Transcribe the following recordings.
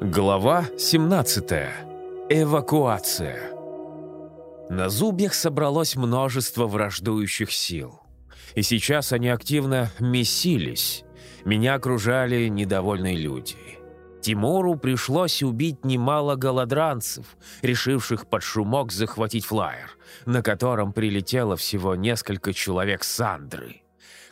Глава 17. Эвакуация. На зубьях собралось множество враждующих сил. И сейчас они активно месились. Меня окружали недовольные люди. Тимуру пришлось убить немало голодранцев, решивших под шумок захватить флайер, на котором прилетело всего несколько человек Сандры.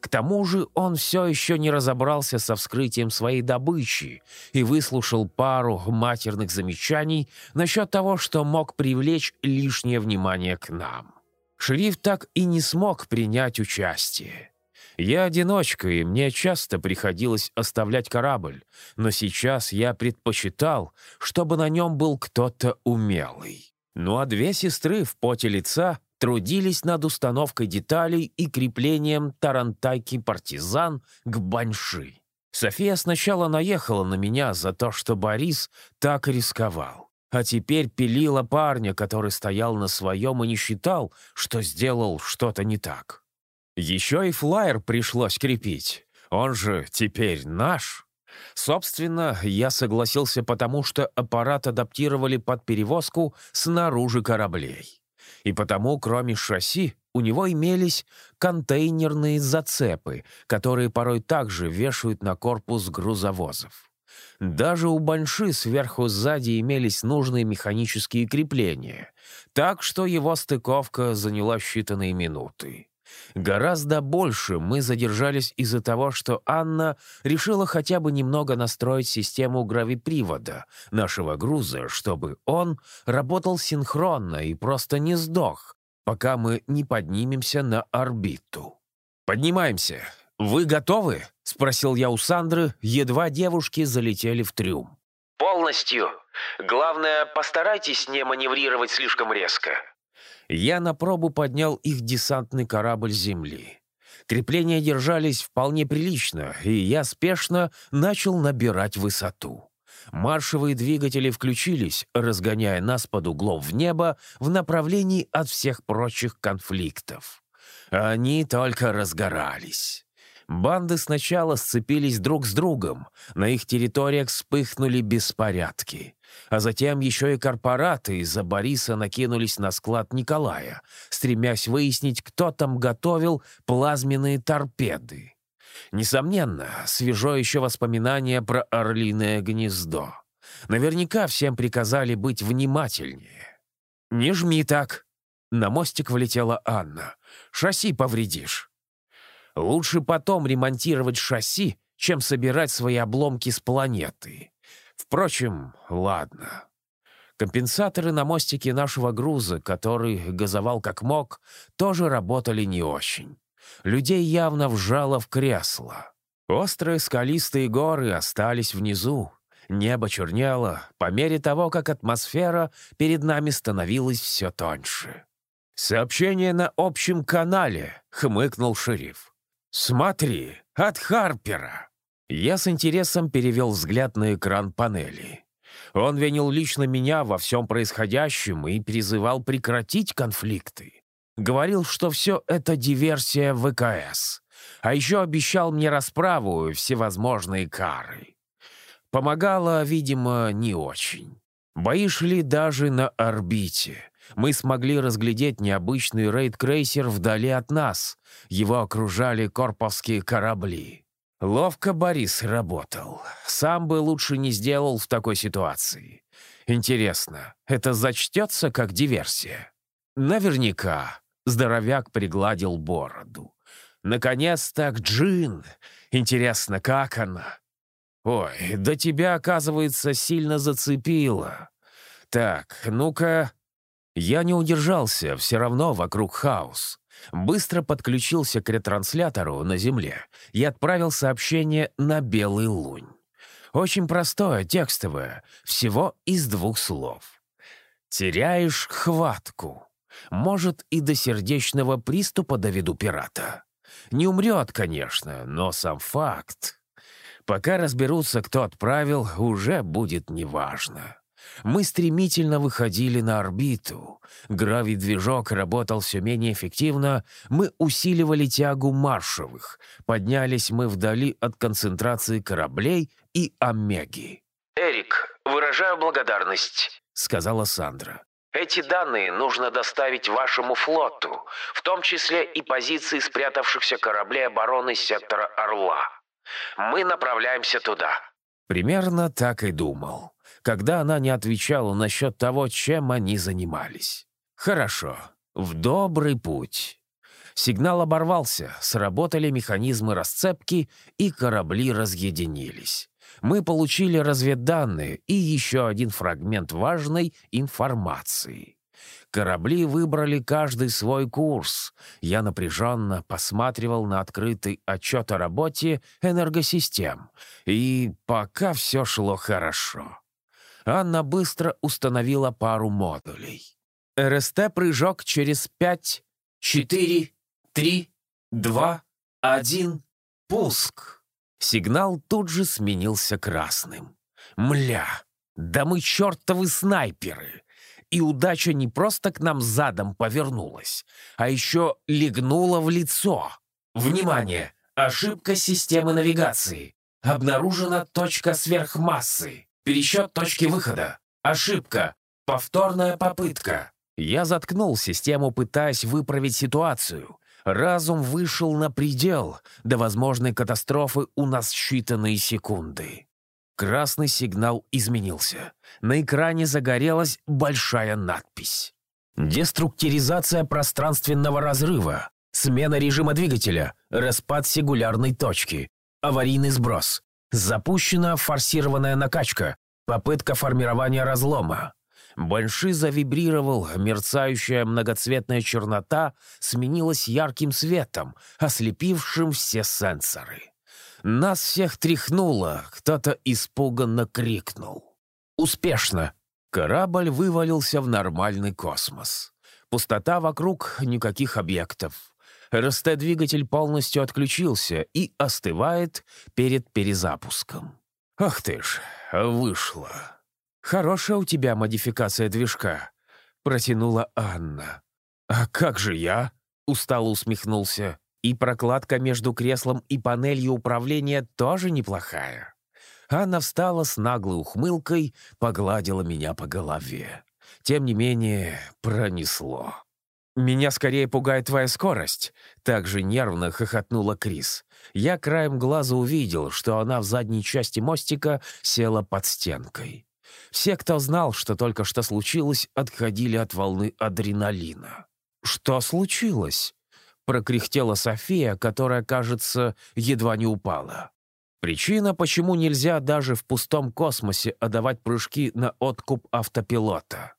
К тому же он все еще не разобрался со вскрытием своей добычи и выслушал пару матерных замечаний насчет того, что мог привлечь лишнее внимание к нам. Шериф так и не смог принять участие. Я одиночка, и мне часто приходилось оставлять корабль, но сейчас я предпочитал, чтобы на нем был кто-то умелый. Ну а две сестры в поте лица трудились над установкой деталей и креплением тарантайки «Партизан» к «Баньши». София сначала наехала на меня за то, что Борис так рисковал, а теперь пилила парня, который стоял на своем и не считал, что сделал что-то не так. Еще и флайер пришлось крепить, он же теперь наш. Собственно, я согласился потому, что аппарат адаптировали под перевозку снаружи кораблей и потому, кроме шасси, у него имелись контейнерные зацепы, которые порой также вешают на корпус грузовозов. Даже у Банши сверху сзади имелись нужные механические крепления, так что его стыковка заняла считанные минуты. Гораздо больше мы задержались из-за того, что Анна решила хотя бы немного настроить систему гравипривода нашего груза, чтобы он работал синхронно и просто не сдох, пока мы не поднимемся на орбиту. «Поднимаемся. Вы готовы?» — спросил я у Сандры, едва девушки залетели в трюм. «Полностью. Главное, постарайтесь не маневрировать слишком резко», я на пробу поднял их десантный корабль земли. Крепления держались вполне прилично, и я спешно начал набирать высоту. Маршевые двигатели включились, разгоняя нас под углом в небо в направлении от всех прочих конфликтов. Они только разгорались. Банды сначала сцепились друг с другом, на их территориях вспыхнули беспорядки. А затем еще и корпораты из-за Бориса накинулись на склад Николая, стремясь выяснить, кто там готовил плазменные торпеды. Несомненно, свежо еще воспоминание про орлиное гнездо. Наверняка всем приказали быть внимательнее. «Не жми так!» На мостик влетела Анна. «Шасси повредишь». Лучше потом ремонтировать шасси, чем собирать свои обломки с планеты. Впрочем, ладно. Компенсаторы на мостике нашего груза, который газовал как мог, тоже работали не очень. Людей явно вжало в кресло. Острые скалистые горы остались внизу. Небо чернело по мере того, как атмосфера перед нами становилась все тоньше. «Сообщение на общем канале», — хмыкнул шериф. «Смотри, от Харпера!» Я с интересом перевел взгляд на экран панели. Он винил лично меня во всем происходящем и призывал прекратить конфликты. Говорил, что все это диверсия ВКС. А еще обещал мне расправу и всевозможные кары. Помогало, видимо, не очень. Бои шли даже на орбите мы смогли разглядеть необычный рейд-крейсер вдали от нас. Его окружали корповские корабли. Ловко Борис работал. Сам бы лучше не сделал в такой ситуации. Интересно, это зачтется как диверсия? Наверняка. Здоровяк пригладил бороду. Наконец-то Джин. Интересно, как она? Ой, да тебя, оказывается, сильно зацепило. Так, ну-ка, я не удержался, все равно вокруг хаос. Быстро подключился к ретранслятору на Земле и отправил сообщение на Белый Лунь. Очень простое, текстовое, всего из двух слов. «Теряешь хватку. Может, и до сердечного приступа доведу пирата. Не умрет, конечно, но сам факт. Пока разберутся, кто отправил, уже будет неважно». Мы стремительно выходили на орбиту. Гравий-движок работал все менее эффективно. Мы усиливали тягу маршевых. Поднялись мы вдали от концентрации кораблей и Омеги. «Эрик, «Выражаю благодарность», — сказала Сандра. «Эти данные нужно доставить вашему флоту, в том числе и позиции спрятавшихся кораблей обороны сектора Орла. Мы направляемся туда». Примерно так и думал, когда она не отвечала насчет того, чем они занимались. «Хорошо, в добрый путь». Сигнал оборвался, сработали механизмы расцепки, и корабли разъединились мы получили разведданные и еще один фрагмент важной информации. Корабли выбрали каждый свой курс. Я напряженно посматривал на открытый отчет о работе энергосистем. И пока все шло хорошо. Анна быстро установила пару модулей. РСТ-прыжок через пять, четыре, три, два, один, пуск. Сигнал тут же сменился красным. «Мля! Да мы чертовы снайперы!» И удача не просто к нам задом повернулась, а еще легнула в лицо. «Внимание! Ошибка системы навигации. Обнаружена точка сверхмассы. Пересчет точки выхода. Ошибка. Повторная попытка». Я заткнул систему, пытаясь выправить ситуацию. Разум вышел на предел, до возможной катастрофы у нас считанные секунды. Красный сигнал изменился. На экране загорелась большая надпись. «Деструктуризация пространственного разрыва. Смена режима двигателя. Распад сингулярной точки. Аварийный сброс. Запущена форсированная накачка. Попытка формирования разлома. Банши завибрировал, мерцающая многоцветная чернота сменилась ярким светом, ослепившим все сенсоры. Нас всех тряхнуло, кто-то испуганно крикнул. «Успешно!» Корабль вывалился в нормальный космос. Пустота вокруг, никаких объектов. РСТ-двигатель полностью отключился и остывает перед перезапуском. «Ах ты ж, вышло!» «Хорошая у тебя модификация движка», — протянула Анна. «А как же я?» — устало усмехнулся. «И прокладка между креслом и панелью управления тоже неплохая». Анна встала с наглой ухмылкой, погладила меня по голове. Тем не менее, пронесло. «Меня скорее пугает твоя скорость», — так же нервно хохотнула Крис. Я краем глаза увидел, что она в задней части мостика села под стенкой. Все, кто знал, что только что случилось, отходили от волны адреналина. «Что случилось?» — прокряхтела София, которая, кажется, едва не упала. Причина, почему нельзя даже в пустом космосе отдавать прыжки на откуп автопилота.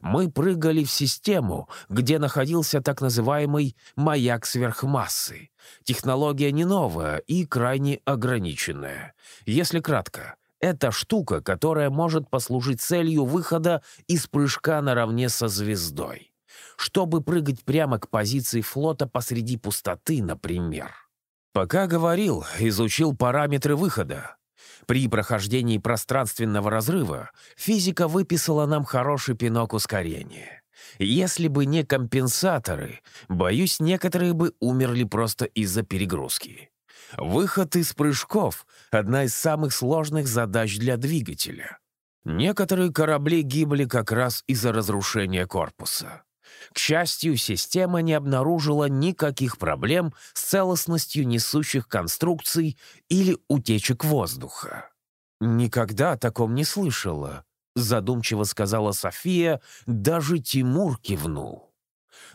Мы прыгали в систему, где находился так называемый «маяк сверхмассы». Технология не новая и крайне ограниченная. Если кратко, это штука, которая может послужить целью выхода из прыжка наравне со звездой. Чтобы прыгать прямо к позиции флота посреди пустоты, например. Пока говорил, изучил параметры выхода. При прохождении пространственного разрыва физика выписала нам хороший пинок ускорения. Если бы не компенсаторы, боюсь, некоторые бы умерли просто из-за перегрузки. Выход из прыжков — одна из самых сложных задач для двигателя. Некоторые корабли гибли как раз из-за разрушения корпуса. К счастью, система не обнаружила никаких проблем с целостностью несущих конструкций или утечек воздуха. «Никогда о таком не слышала», — задумчиво сказала София, даже Тимур кивнул.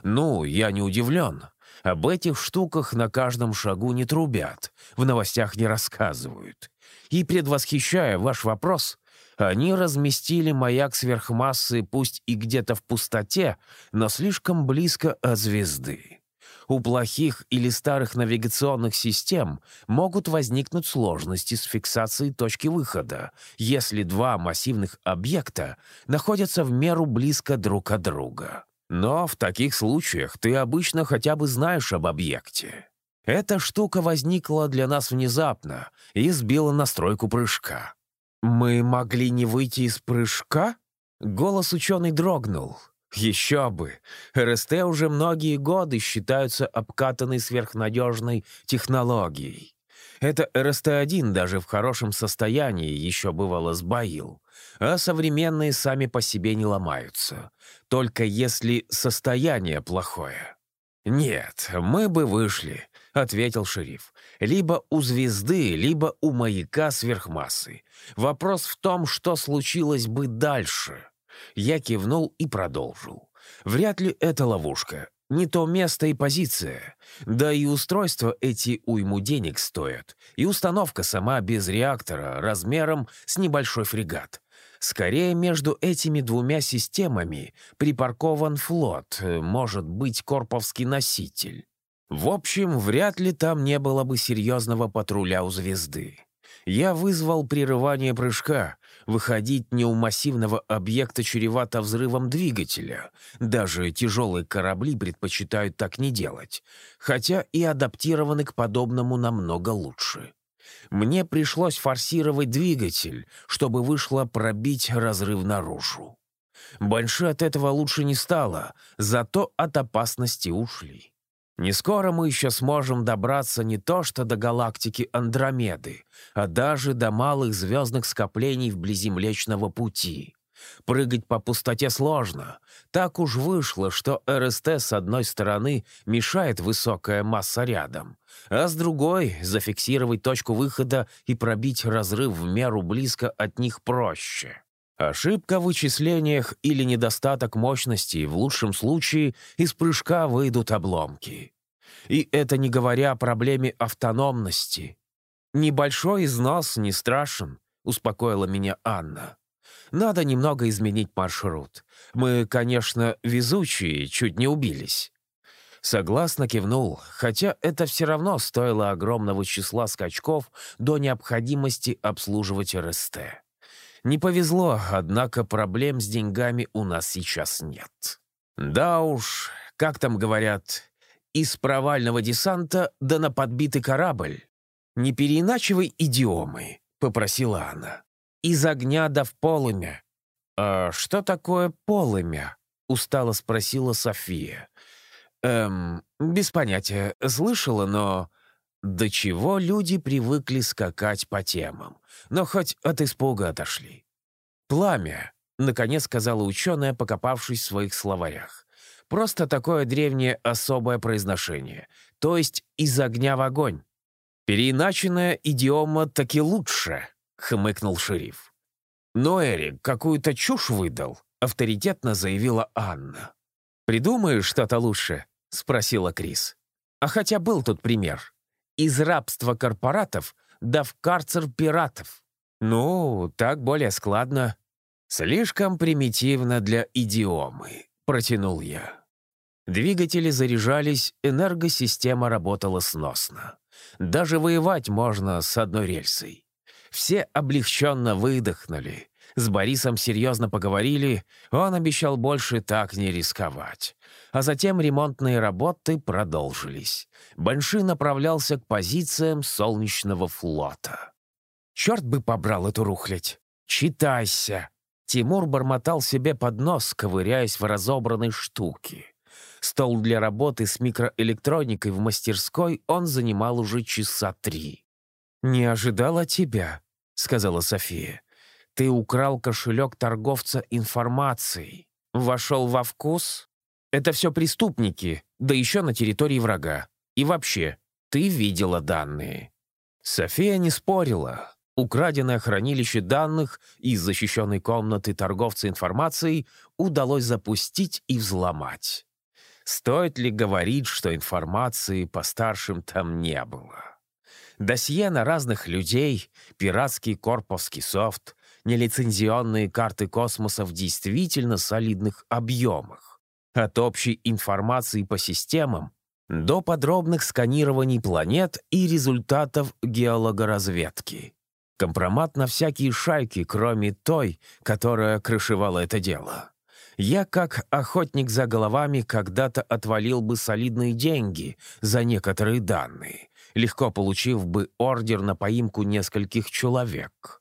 «Ну, я не удивлен. Об этих штуках на каждом шагу не трубят, в новостях не рассказывают. И, предвосхищая ваш вопрос, они разместили маяк сверхмассы пусть и где-то в пустоте, но слишком близко от звезды. У плохих или старых навигационных систем могут возникнуть сложности с фиксацией точки выхода, если два массивных объекта находятся в меру близко друг от друга. Но в таких случаях ты обычно хотя бы знаешь об объекте. Эта штука возникла для нас внезапно и сбила настройку прыжка. «Мы могли не выйти из прыжка?» Голос ученый дрогнул. Еще бы! РСТ уже многие годы считаются обкатанной сверхнадежной технологией. Это РСТ-1 даже в хорошем состоянии еще бывало сбоил, а современные сами по себе не ломаются, только если состояние плохое. «Нет, мы бы вышли», — ответил шериф. «Либо у звезды, либо у маяка сверхмассы. Вопрос в том, что случилось бы дальше». Я кивнул и продолжил. «Вряд ли это ловушка. Не то место и позиция. Да и устройства эти уйму денег стоят. И установка сама без реактора, размером с небольшой фрегат. Скорее, между этими двумя системами припаркован флот, может быть, корповский носитель. В общем, вряд ли там не было бы серьезного патруля у звезды. Я вызвал прерывание прыжка, Выходить не у массивного объекта чревато взрывом двигателя. Даже тяжелые корабли предпочитают так не делать, хотя и адаптированы к подобному намного лучше. Мне пришлось форсировать двигатель, чтобы вышло пробить разрыв наружу. Больше от этого лучше не стало, зато от опасности ушли. Не скоро мы еще сможем добраться не то что до галактики Андромеды, а даже до малых звездных скоплений вблизи Млечного Пути. Прыгать по пустоте сложно. Так уж вышло, что РСТ с одной стороны мешает высокая масса рядом, а с другой — зафиксировать точку выхода и пробить разрыв в меру близко от них проще. Ошибка в вычислениях или недостаток мощности, в лучшем случае из прыжка выйдут обломки. И это не говоря о проблеме автономности. «Небольшой износ не страшен», — успокоила меня Анна. «Надо немного изменить маршрут. Мы, конечно, везучие, чуть не убились». Согласно кивнул, хотя это все равно стоило огромного числа скачков до необходимости обслуживать РСТ. Не повезло, однако проблем с деньгами у нас сейчас нет. Да уж, как там говорят, из провального десанта да на подбитый корабль. Не переиначивай идиомы, попросила она. Из огня да в полымя. «А что такое полымя?» — устало спросила София. «Эм, без понятия. Слышала, но...» До чего люди привыкли скакать по темам, но хоть от испуга отошли. «Пламя», — наконец сказала ученая, покопавшись в своих словарях. «Просто такое древнее особое произношение, то есть из огня в огонь». «Переиначенная идиома таки лучше», — хмыкнул шериф. «Но Эрик какую-то чушь выдал», — авторитетно заявила Анна. «Придумаешь что-то лучше?» — спросила Крис. «А хотя был тут пример из рабства корпоратов да в карцер пиратов. Ну, так более складно. Слишком примитивно для идиомы, протянул я. Двигатели заряжались, энергосистема работала сносно. Даже воевать можно с одной рельсой. Все облегченно выдохнули. С Борисом серьезно поговорили, он обещал больше так не рисковать. А затем ремонтные работы продолжились. Банши направлялся к позициям солнечного флота. «Черт бы побрал эту рухлядь! Читайся!» Тимур бормотал себе под нос, ковыряясь в разобранной штуке. Стол для работы с микроэлектроникой в мастерской он занимал уже часа три. «Не ожидала тебя», — сказала София. Ты украл кошелек торговца информацией. Вошел во вкус? Это все преступники, да еще на территории врага. И вообще, ты видела данные». София не спорила. Украденное хранилище данных из защищенной комнаты торговца информацией удалось запустить и взломать. Стоит ли говорить, что информации по старшим там не было? Досье на разных людей, пиратский корповский софт, нелицензионные карты космоса в действительно солидных объемах. От общей информации по системам до подробных сканирований планет и результатов геологоразведки. Компромат на всякие шайки, кроме той, которая крышевала это дело. Я, как охотник за головами, когда-то отвалил бы солидные деньги за некоторые данные, легко получив бы ордер на поимку нескольких человек.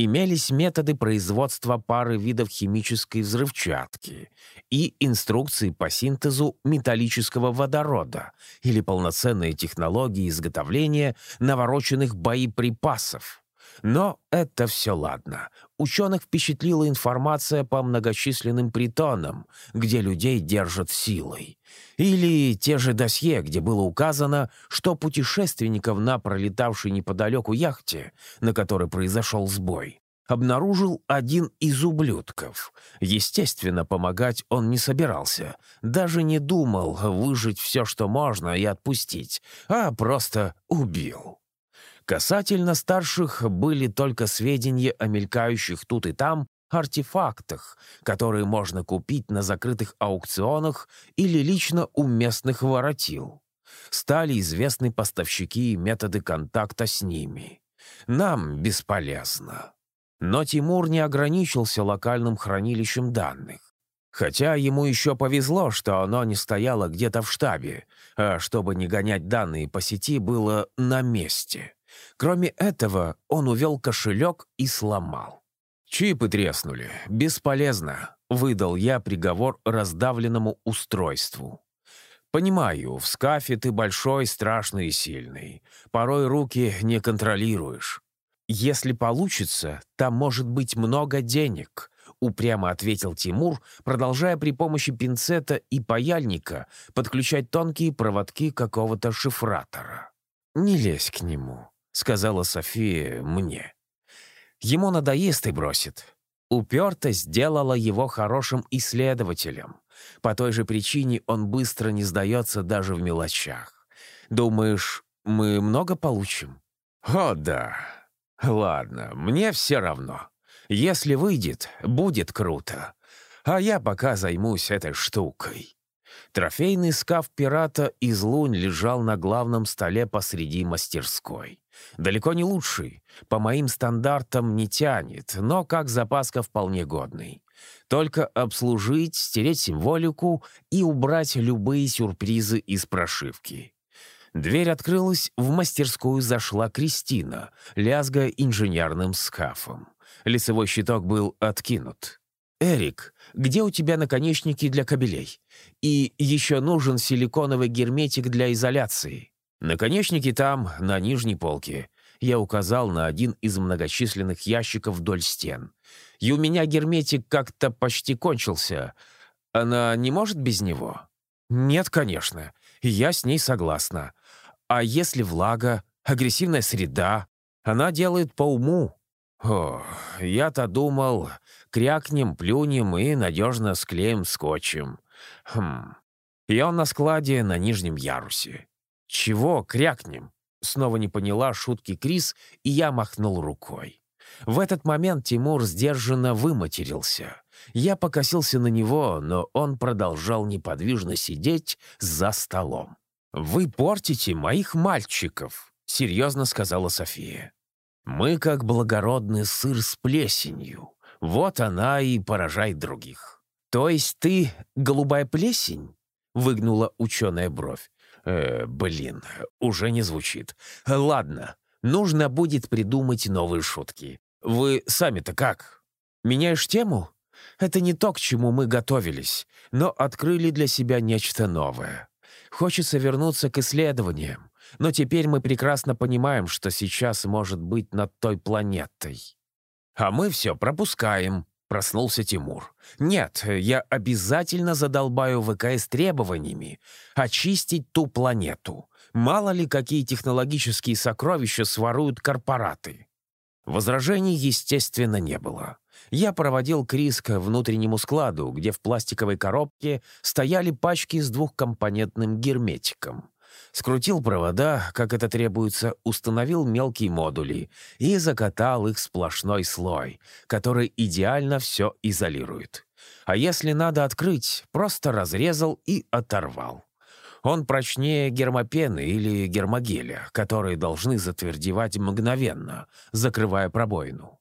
Имелись методы производства пары видов химической взрывчатки и инструкции по синтезу металлического водорода или полноценные технологии изготовления навороченных боеприпасов. Но это все ладно. Ученых впечатлила информация по многочисленным притонам, где людей держат силой. Или те же досье, где было указано, что путешественников на пролетавшей неподалеку яхте, на которой произошел сбой, обнаружил один из ублюдков. Естественно, помогать он не собирался, даже не думал выжить все, что можно, и отпустить, а просто убил. Касательно старших были только сведения о мелькающих тут и там артефактах, которые можно купить на закрытых аукционах или лично у местных воротил. Стали известны поставщики и методы контакта с ними. Нам бесполезно. Но Тимур не ограничился локальным хранилищем данных. Хотя ему еще повезло, что оно не стояло где-то в штабе, а чтобы не гонять данные по сети, было на месте. Кроме этого, он увел кошелек и сломал. «Чипы треснули. Бесполезно», — выдал я приговор раздавленному устройству. «Понимаю, в скафе ты большой, страшный и сильный. Порой руки не контролируешь. Если получится, там может быть много денег», — упрямо ответил Тимур, продолжая при помощи пинцета и паяльника подключать тонкие проводки какого-то шифратора. «Не лезь к нему сказала София мне. Ему надоест и бросит. Упертость сделала его хорошим исследователем. По той же причине он быстро не сдается даже в мелочах. Думаешь, мы много получим? О, да. Ладно, мне все равно. Если выйдет, будет круто. А я пока займусь этой штукой. Трофейный скаф пирата из лунь лежал на главном столе посреди мастерской. Далеко не лучший, по моим стандартам не тянет, но как запаска вполне годный. Только обслужить, стереть символику и убрать любые сюрпризы из прошивки. Дверь открылась, в мастерскую зашла Кристина, лязгая инженерным скафом. Лицевой щиток был откинут. «Эрик, где у тебя наконечники для кабелей? И еще нужен силиконовый герметик для изоляции». «Наконечники там, на нижней полке». Я указал на один из многочисленных ящиков вдоль стен. «И у меня герметик как-то почти кончился. Она не может без него?» «Нет, конечно. Я с ней согласна. А если влага, агрессивная среда? Она делает по уму». «О, я-то думал, крякнем, плюнем и надежно склеим скотчем. Хм. И он на складе на нижнем ярусе. «Чего крякнем?» Снова не поняла шутки Крис, и я махнул рукой. В этот момент Тимур сдержанно выматерился. Я покосился на него, но он продолжал неподвижно сидеть за столом. «Вы портите моих мальчиков», — серьезно сказала София. «Мы как благородный сыр с плесенью. Вот она и поражает других». «То есть ты голубая плесень?» — выгнула ученая бровь. Э, блин, уже не звучит. Ладно, нужно будет придумать новые шутки. Вы сами-то как? Меняешь тему? Это не то, к чему мы готовились, но открыли для себя нечто новое. Хочется вернуться к исследованиям, но теперь мы прекрасно понимаем, что сейчас может быть над той планетой. А мы все пропускаем, Проснулся Тимур. «Нет, я обязательно задолбаю ВКС требованиями очистить ту планету. Мало ли, какие технологические сокровища своруют корпораты». Возражений, естественно, не было. Я проводил Крис к внутреннему складу, где в пластиковой коробке стояли пачки с двухкомпонентным герметиком скрутил провода, как это требуется, установил мелкие модули и закатал их сплошной слой, который идеально все изолирует. А если надо открыть, просто разрезал и оторвал. Он прочнее гермопены или гермогеля, которые должны затвердевать мгновенно, закрывая пробоину.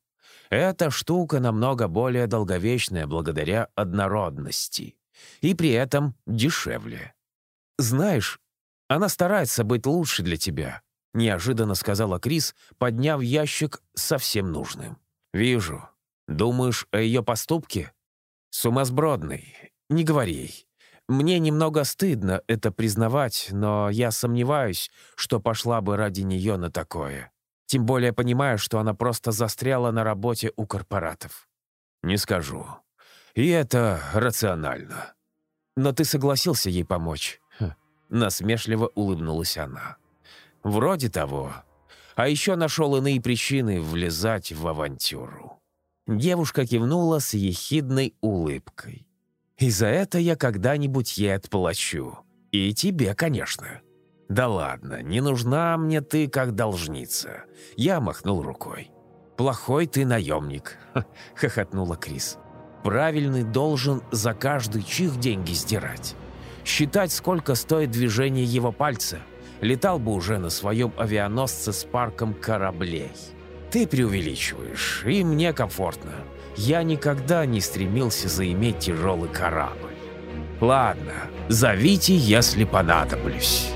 Эта штука намного более долговечная благодаря однородности. И при этом дешевле. Знаешь, она старается быть лучше для тебя», — неожиданно сказала Крис, подняв ящик совсем нужным. «Вижу. Думаешь о ее поступке? Сумасбродный. Не говори ей. Мне немного стыдно это признавать, но я сомневаюсь, что пошла бы ради нее на такое. Тем более понимаю, что она просто застряла на работе у корпоратов. Не скажу. И это рационально. Но ты согласился ей помочь. Насмешливо улыбнулась она. Вроде того. А еще нашел иные причины влезать в авантюру. Девушка кивнула с ехидной улыбкой. «И за это я когда-нибудь ей отплачу. И тебе, конечно». «Да ладно, не нужна мне ты как должница». Я махнул рукой. «Плохой ты наемник», — хохотнула Крис. «Правильный должен за каждый чих деньги сдирать. Считать, сколько стоит движение его пальца. Летал бы уже на своем авианосце с парком кораблей». Ты преувеличиваешь, и мне комфортно. Я никогда не стремился заиметь тяжелый корабль. Ладно, зовите, если понадоблюсь».